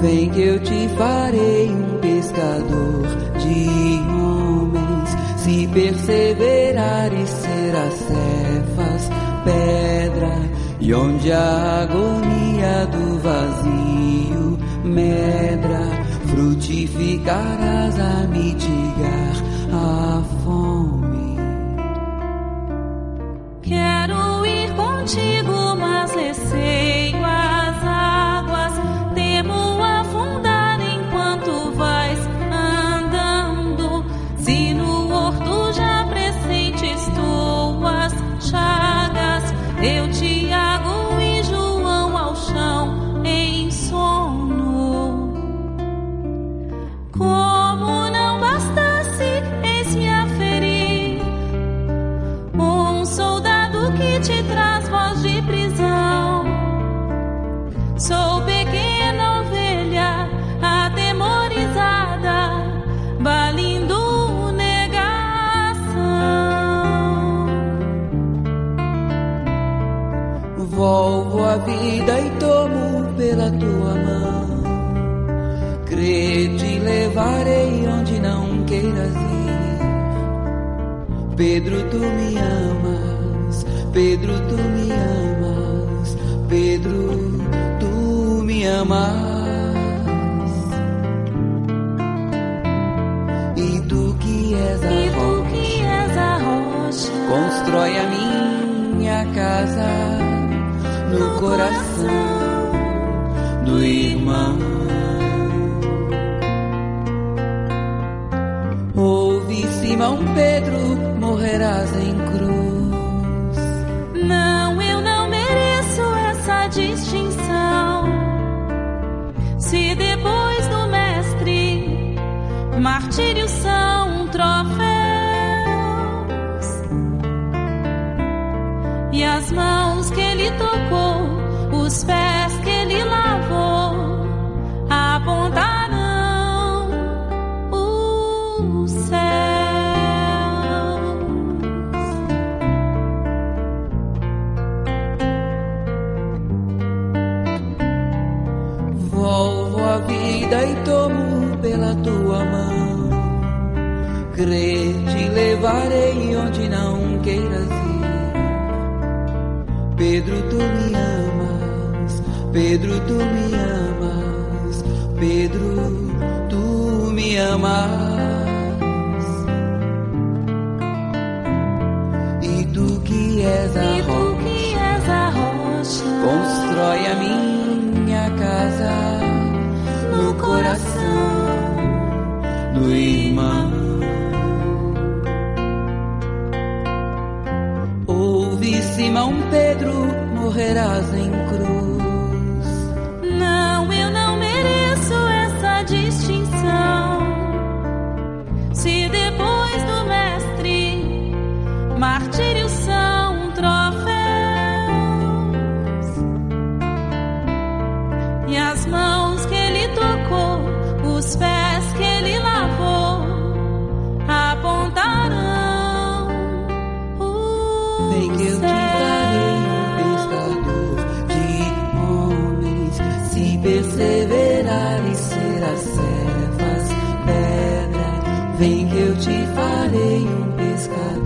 Vem que eu te farei um pescador de homens. Se perseverares, serás cefas, pedra. E onde a agonia do vazio medra, frutificarás a mitigar a vida e tomo pela tua mão. Crê te levarei onde não queiras ir. Pedro, tu me amas. Pedro, tu me amas. Pedro, tu me amas. E tu que és a E rocha, és a rocha, constrói a minha casa no coração do irmão. Ouve, Simão Pedro, morrerás em cruz. Não, eu não mereço essa distinção. Se depois do mestre, martírios são E as mãos que ele tocou, os pés que ele lavou, apontarão os céus. Volvo a vida e tomo pela tua mão. Crê, te levarei onde não Pedro, tu me amas. Pedro, tu me amas. Pedro, tu me amas. E tu que és a rocha, Constrói a minha casa no coração do irmão. Os pés que ele lavou, apontarão o que eu te farei um pescador de homens. Se perseverares, serás servas pedra. Vem que eu te farei um pescador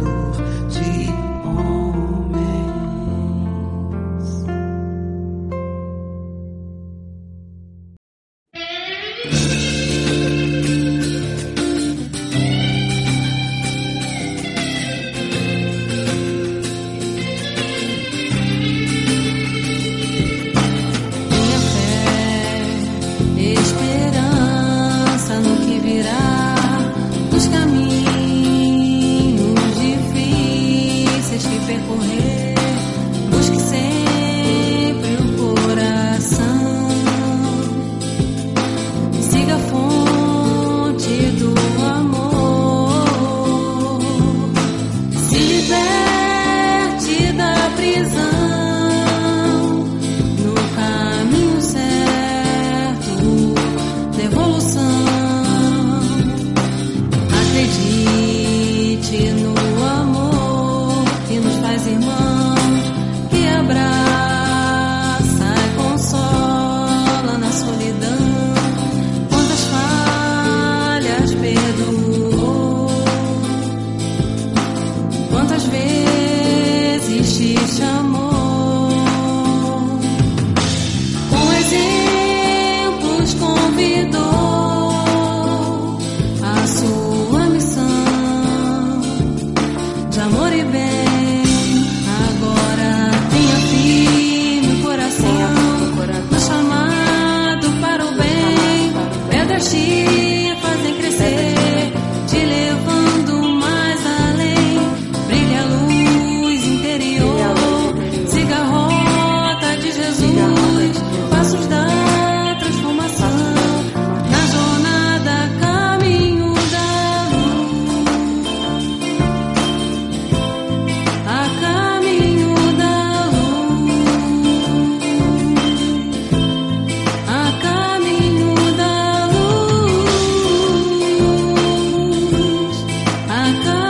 akan